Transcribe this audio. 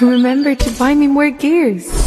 Remember to buy me more gears.